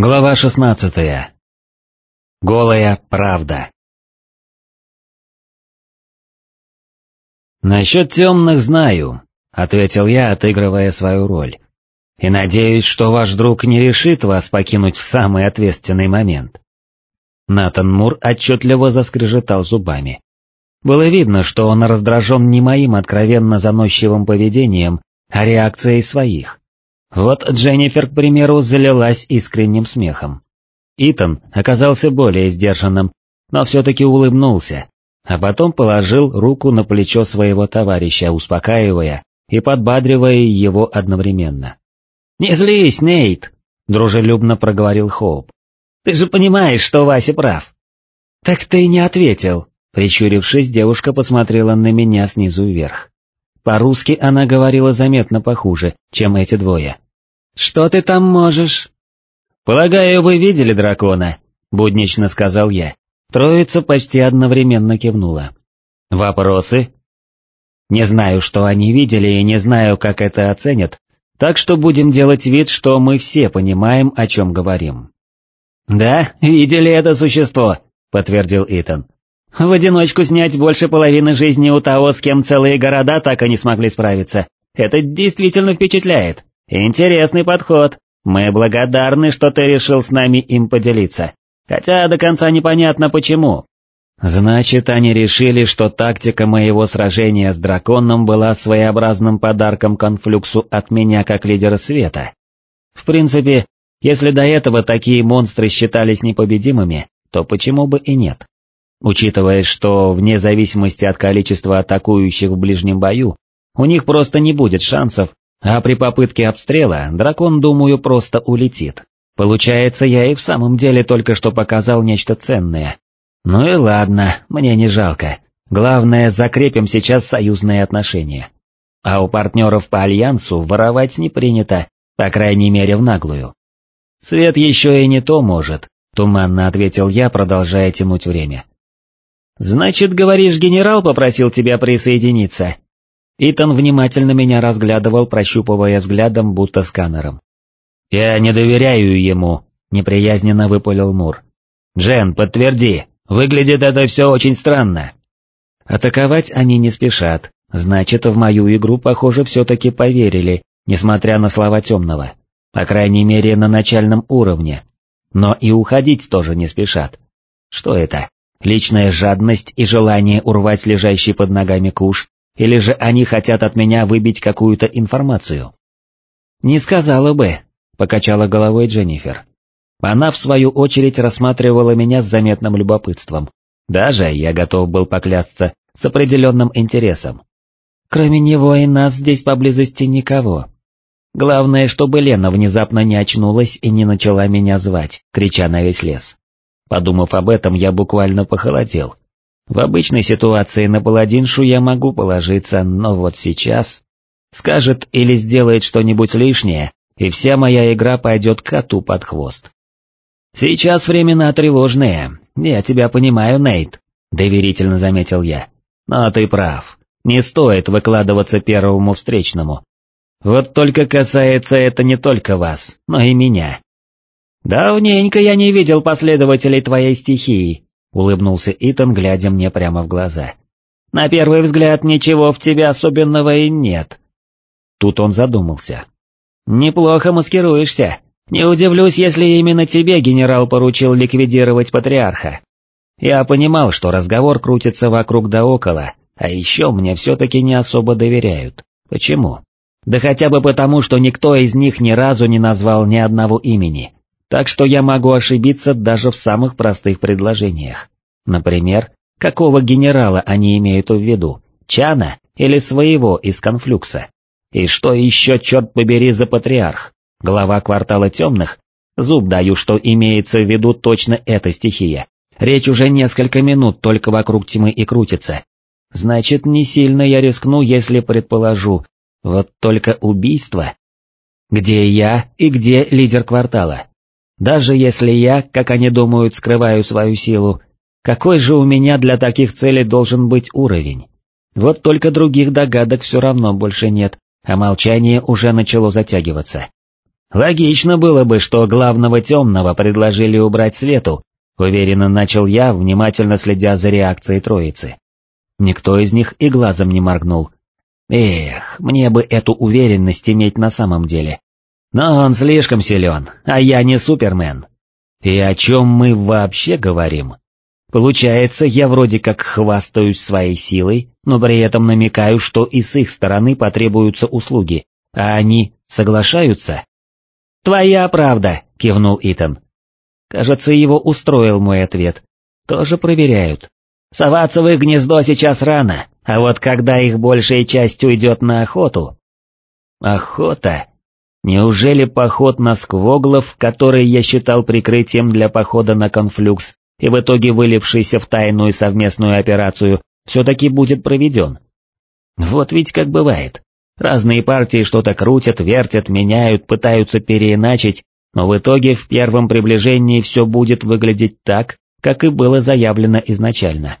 Глава шестнадцатая. Голая правда. «Насчет темных знаю», — ответил я, отыгрывая свою роль. «И надеюсь, что ваш друг не решит вас покинуть в самый ответственный момент». Натан Мур отчетливо заскрежетал зубами. Было видно, что он раздражен не моим откровенно заносчивым поведением, а реакцией своих. Вот Дженнифер, к примеру, залилась искренним смехом. Итан оказался более сдержанным, но все-таки улыбнулся, а потом положил руку на плечо своего товарища, успокаивая и подбадривая его одновременно. «Не злись, Нейт!» — дружелюбно проговорил Хоуп. «Ты же понимаешь, что Вася прав!» «Так ты не ответил!» Прищурившись, девушка посмотрела на меня снизу вверх. По-русски она говорила заметно похуже, чем эти двое. «Что ты там можешь?» «Полагаю, вы видели дракона», — буднично сказал я. Троица почти одновременно кивнула. «Вопросы?» «Не знаю, что они видели и не знаю, как это оценят, так что будем делать вид, что мы все понимаем, о чем говорим». «Да, видели это существо», — подтвердил Итан. В одиночку снять больше половины жизни у того, с кем целые города так и не смогли справиться. Это действительно впечатляет. Интересный подход. Мы благодарны, что ты решил с нами им поделиться. Хотя до конца непонятно почему. Значит, они решили, что тактика моего сражения с драконом была своеобразным подарком конфлюксу от меня как лидера света. В принципе, если до этого такие монстры считались непобедимыми, то почему бы и нет? Учитывая, что вне зависимости от количества атакующих в ближнем бою, у них просто не будет шансов, а при попытке обстрела дракон, думаю, просто улетит. Получается, я и в самом деле только что показал нечто ценное. Ну и ладно, мне не жалко. Главное, закрепим сейчас союзные отношения. А у партнеров по альянсу воровать не принято, по крайней мере в наглую. Свет еще и не то может, туманно ответил я, продолжая тянуть время. «Значит, говоришь, генерал попросил тебя присоединиться?» Итан внимательно меня разглядывал, прощупывая взглядом, будто сканером. «Я не доверяю ему», — неприязненно выпалил Мур. «Джен, подтверди, выглядит это все очень странно». Атаковать они не спешат, значит, в мою игру, похоже, все-таки поверили, несмотря на слова темного. По крайней мере, на начальном уровне. Но и уходить тоже не спешат. Что это? Личная жадность и желание урвать лежащий под ногами куш, или же они хотят от меня выбить какую-то информацию? «Не сказала бы», — покачала головой Дженнифер. Она, в свою очередь, рассматривала меня с заметным любопытством. Даже, я готов был поклясться, с определенным интересом. Кроме него и нас здесь поблизости никого. Главное, чтобы Лена внезапно не очнулась и не начала меня звать, крича на весь лес. Подумав об этом, я буквально похолодел. В обычной ситуации на паладиншу я могу положиться, но вот сейчас... Скажет или сделает что-нибудь лишнее, и вся моя игра пойдет коту под хвост. «Сейчас времена тревожные, я тебя понимаю, Нейт», — доверительно заметил я. «Но ты прав, не стоит выкладываться первому встречному. Вот только касается это не только вас, но и меня. «Давненько я не видел последователей твоей стихии», — улыбнулся Итан, глядя мне прямо в глаза. «На первый взгляд ничего в тебе особенного и нет». Тут он задумался. «Неплохо маскируешься. Не удивлюсь, если именно тебе генерал поручил ликвидировать патриарха. Я понимал, что разговор крутится вокруг да около, а еще мне все-таки не особо доверяют. Почему? Да хотя бы потому, что никто из них ни разу не назвал ни одного имени, так что я могу ошибиться даже в самых простых предложениях. Например, какого генерала они имеют в виду, Чана или своего из конфлюкса? И что еще, черт побери, за патриарх? Глава квартала темных? Зуб даю, что имеется в виду точно эта стихия. Речь уже несколько минут только вокруг тьмы и крутится. Значит, не сильно я рискну, если предположу. Вот только убийство. Где я и где лидер квартала? Даже если я, как они думают, скрываю свою силу, какой же у меня для таких целей должен быть уровень? Вот только других догадок все равно больше нет, а молчание уже начало затягиваться. Логично было бы, что главного темного предложили убрать свету, уверенно начал я, внимательно следя за реакцией троицы. Никто из них и глазом не моргнул. Эх, мне бы эту уверенность иметь на самом деле. Но он слишком силен, а я не супермен. И о чем мы вообще говорим? Получается, я вроде как хвастаюсь своей силой, но при этом намекаю, что и с их стороны потребуются услуги, а они соглашаются? «Твоя правда», — кивнул Итан. Кажется, его устроил мой ответ. Тоже проверяют. Соваться в их гнездо сейчас рано, а вот когда их большая часть уйдет на охоту... Охота? Неужели поход на сквоглов, который я считал прикрытием для похода на конфлюкс, и в итоге вылившийся в тайную совместную операцию, все-таки будет проведен? Вот ведь как бывает. Разные партии что-то крутят, вертят, меняют, пытаются переиначить, но в итоге в первом приближении все будет выглядеть так, как и было заявлено изначально.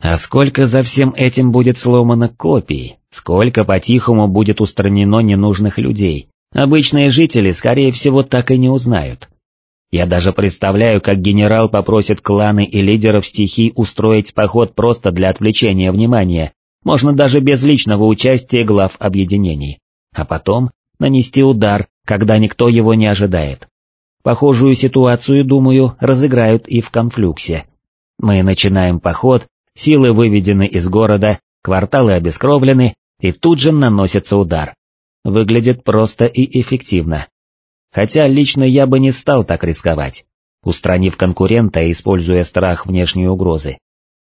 А сколько за всем этим будет сломано копий, сколько по-тихому будет устранено ненужных людей, обычные жители, скорее всего, так и не узнают. Я даже представляю, как генерал попросит кланы и лидеров стихий устроить поход просто для отвлечения внимания, можно даже без личного участия глав объединений, а потом нанести удар, когда никто его не ожидает. Похожую ситуацию, думаю, разыграют и в конфлюксе. Мы начинаем поход, силы выведены из города, кварталы обескровлены, и тут же наносится удар. Выглядит просто и эффективно. Хотя лично я бы не стал так рисковать, устранив конкурента и используя страх внешней угрозы.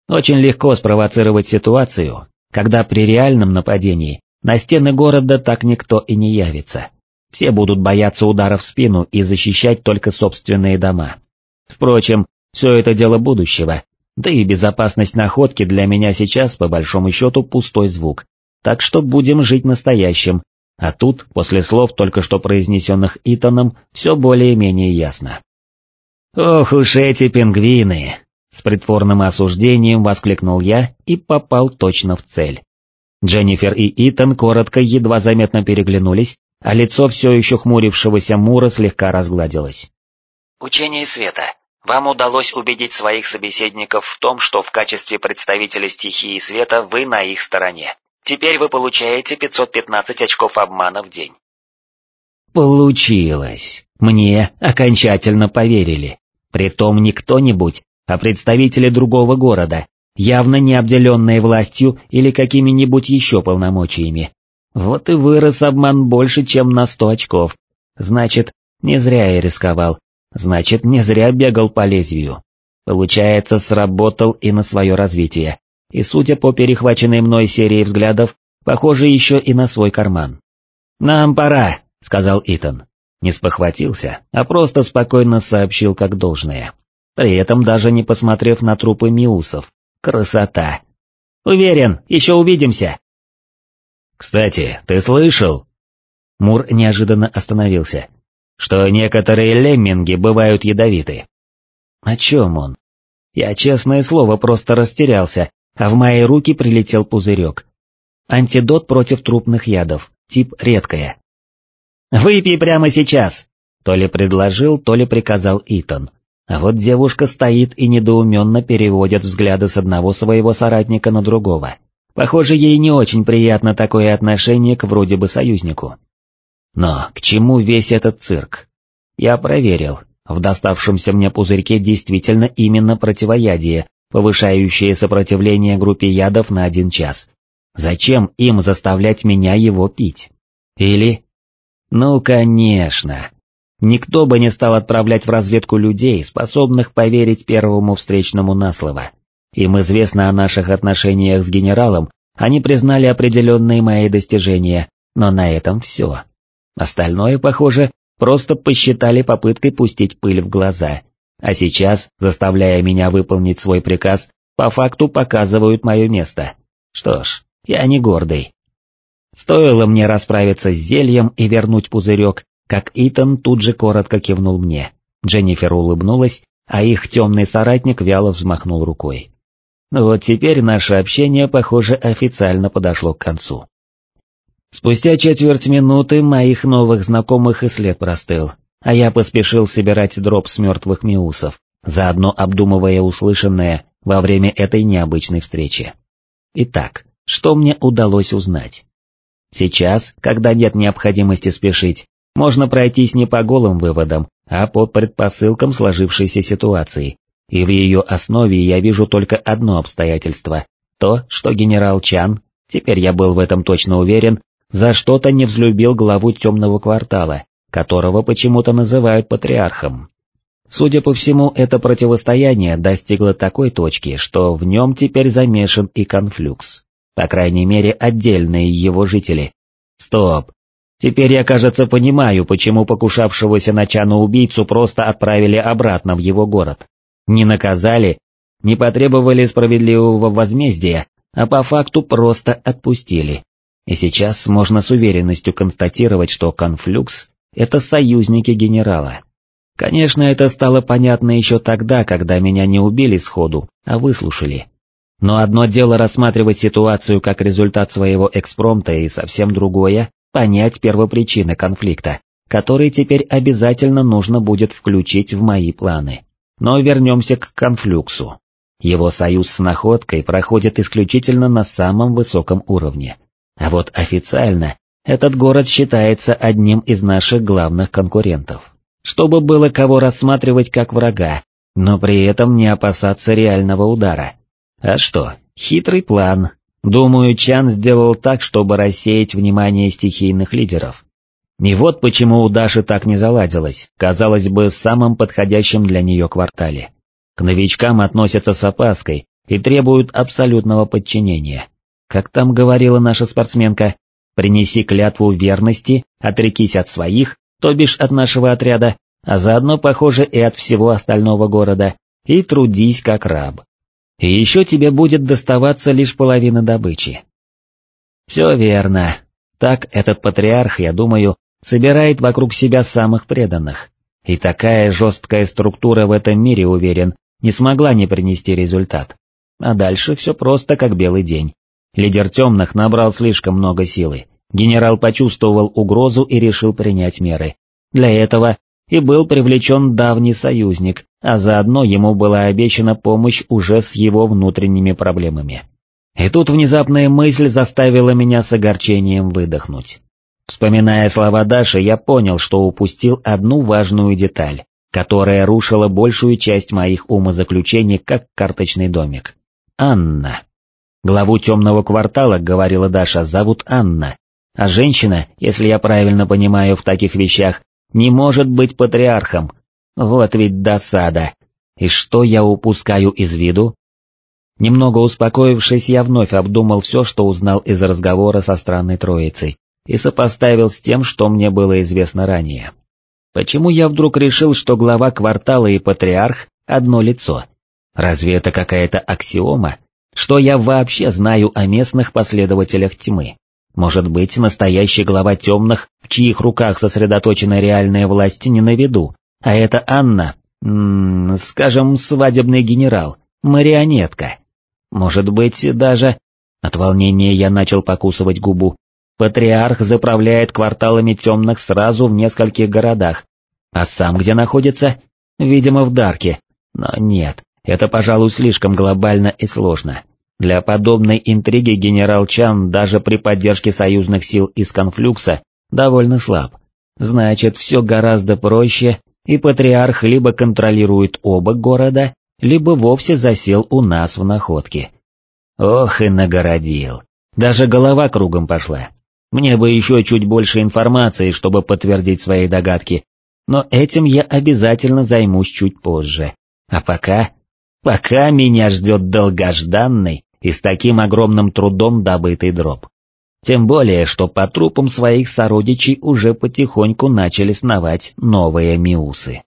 Очень легко спровоцировать ситуацию, когда при реальном нападении на стены города так никто и не явится. Все будут бояться удара в спину и защищать только собственные дома. Впрочем, все это дело будущего, да и безопасность находки для меня сейчас по большому счету пустой звук, так что будем жить настоящим, а тут, после слов, только что произнесенных Итаном, все более-менее ясно. «Ох уж эти пингвины!» С притворным осуждением воскликнул я и попал точно в цель. Дженнифер и Итан коротко, едва заметно переглянулись, а лицо все еще хмурившегося Мура слегка разгладилось. «Учение света. Вам удалось убедить своих собеседников в том, что в качестве представителя стихии света вы на их стороне. Теперь вы получаете 515 очков обмана в день». Получилось. Мне окончательно поверили. Притом не кто-нибудь, а представители другого города, явно не обделенные властью или какими-нибудь еще полномочиями. Вот и вырос обман больше, чем на сто очков. Значит, не зря я рисковал, значит, не зря бегал по лезвию. Получается, сработал и на свое развитие, и судя по перехваченной мной серии взглядов, похоже еще и на свой карман. «Нам пора», — сказал Итан. Не спохватился, а просто спокойно сообщил как должное при этом даже не посмотрев на трупы миусов. Красота! Уверен, еще увидимся. Кстати, ты слышал? Мур неожиданно остановился. Что некоторые лемминги бывают ядовиты. О чем он? Я, честное слово, просто растерялся, а в мои руки прилетел пузырек. Антидот против трупных ядов, тип редкая. «Выпей прямо сейчас!» То ли предложил, то ли приказал Итан. А вот девушка стоит и недоуменно переводит взгляды с одного своего соратника на другого. Похоже, ей не очень приятно такое отношение к вроде бы союзнику. Но к чему весь этот цирк? Я проверил, в доставшемся мне пузырьке действительно именно противоядие, повышающее сопротивление группе ядов на один час. Зачем им заставлять меня его пить? Или... Ну, конечно, Никто бы не стал отправлять в разведку людей, способных поверить первому встречному на слово. Им известно о наших отношениях с генералом, они признали определенные мои достижения, но на этом все. Остальное, похоже, просто посчитали попыткой пустить пыль в глаза, а сейчас, заставляя меня выполнить свой приказ, по факту показывают мое место. Что ж, я не гордый. Стоило мне расправиться с зельем и вернуть пузырек, как Итан тут же коротко кивнул мне. Дженнифер улыбнулась, а их темный соратник вяло взмахнул рукой. Вот теперь наше общение, похоже, официально подошло к концу. Спустя четверть минуты моих новых знакомых и след простыл, а я поспешил собирать дроп с мертвых миусов, заодно обдумывая услышанное во время этой необычной встречи. Итак, что мне удалось узнать? Сейчас, когда нет необходимости спешить, можно пройтись не по голым выводам, а по предпосылкам сложившейся ситуации, и в ее основе я вижу только одно обстоятельство, то, что генерал Чан, теперь я был в этом точно уверен, за что-то не взлюбил главу темного квартала, которого почему-то называют патриархом. Судя по всему, это противостояние достигло такой точки, что в нем теперь замешан и конфлюкс. По крайней мере, отдельные его жители. Стоп. Теперь я, кажется, понимаю, почему покушавшегося на Чану убийцу просто отправили обратно в его город. Не наказали, не потребовали справедливого возмездия, а по факту просто отпустили. И сейчас можно с уверенностью констатировать, что конфлюкс — это союзники генерала. Конечно, это стало понятно еще тогда, когда меня не убили сходу, а выслушали. Но одно дело рассматривать ситуацию как результат своего экспромта и совсем другое — понять первопричины конфликта, который теперь обязательно нужно будет включить в мои планы. Но вернемся к конфлюксу. Его союз с находкой проходит исключительно на самом высоком уровне. А вот официально этот город считается одним из наших главных конкурентов чтобы было кого рассматривать как врага, но при этом не опасаться реального удара. А что, хитрый план. Думаю, Чан сделал так, чтобы рассеять внимание стихийных лидеров. И вот почему у Даши так не заладилось, казалось бы, самым подходящим для нее квартале. К новичкам относятся с опаской и требуют абсолютного подчинения. Как там говорила наша спортсменка, принеси клятву верности, отрекись от своих, то бишь от нашего отряда, а заодно, похоже, и от всего остального города, и трудись как раб. И еще тебе будет доставаться лишь половина добычи. Все верно. Так этот патриарх, я думаю, собирает вокруг себя самых преданных. И такая жесткая структура в этом мире, уверен, не смогла не принести результат. А дальше все просто как белый день. Лидер темных набрал слишком много силы, Генерал почувствовал угрозу и решил принять меры. Для этого и был привлечен давний союзник, а заодно ему была обещана помощь уже с его внутренними проблемами. И тут внезапная мысль заставила меня с огорчением выдохнуть. Вспоминая слова Даши, я понял, что упустил одну важную деталь, которая рушила большую часть моих умозаключений как карточный домик. Анна. Главу темного квартала, говорила Даша, зовут Анна, а женщина, если я правильно понимаю в таких вещах, не может быть патриархом. Вот ведь досада. И что я упускаю из виду? Немного успокоившись, я вновь обдумал все, что узнал из разговора со странной троицей, и сопоставил с тем, что мне было известно ранее. Почему я вдруг решил, что глава квартала и патриарх — одно лицо? Разве это какая-то аксиома? Что я вообще знаю о местных последователях тьмы? Может быть, настоящий глава темных, в чьих руках сосредоточена реальная власть, не на виду, а это Анна, скажем, свадебный генерал, марионетка. Может быть, даже... От волнения я начал покусывать губу. Патриарх заправляет кварталами темных сразу в нескольких городах. А сам где находится? Видимо, в Дарке. Но нет, это, пожалуй, слишком глобально и сложно. Для подобной интриги генерал Чан даже при поддержке союзных сил из конфлюкса довольно слаб. Значит, все гораздо проще, и патриарх либо контролирует оба города, либо вовсе засел у нас в находке. Ох и нагородил. Даже голова кругом пошла. Мне бы еще чуть больше информации, чтобы подтвердить свои догадки, но этим я обязательно займусь чуть позже. А пока... Пока меня ждет долгожданный и с таким огромным трудом добытый дроп. Тем более, что по трупам своих сородичей уже потихоньку начали сновать новые миусы.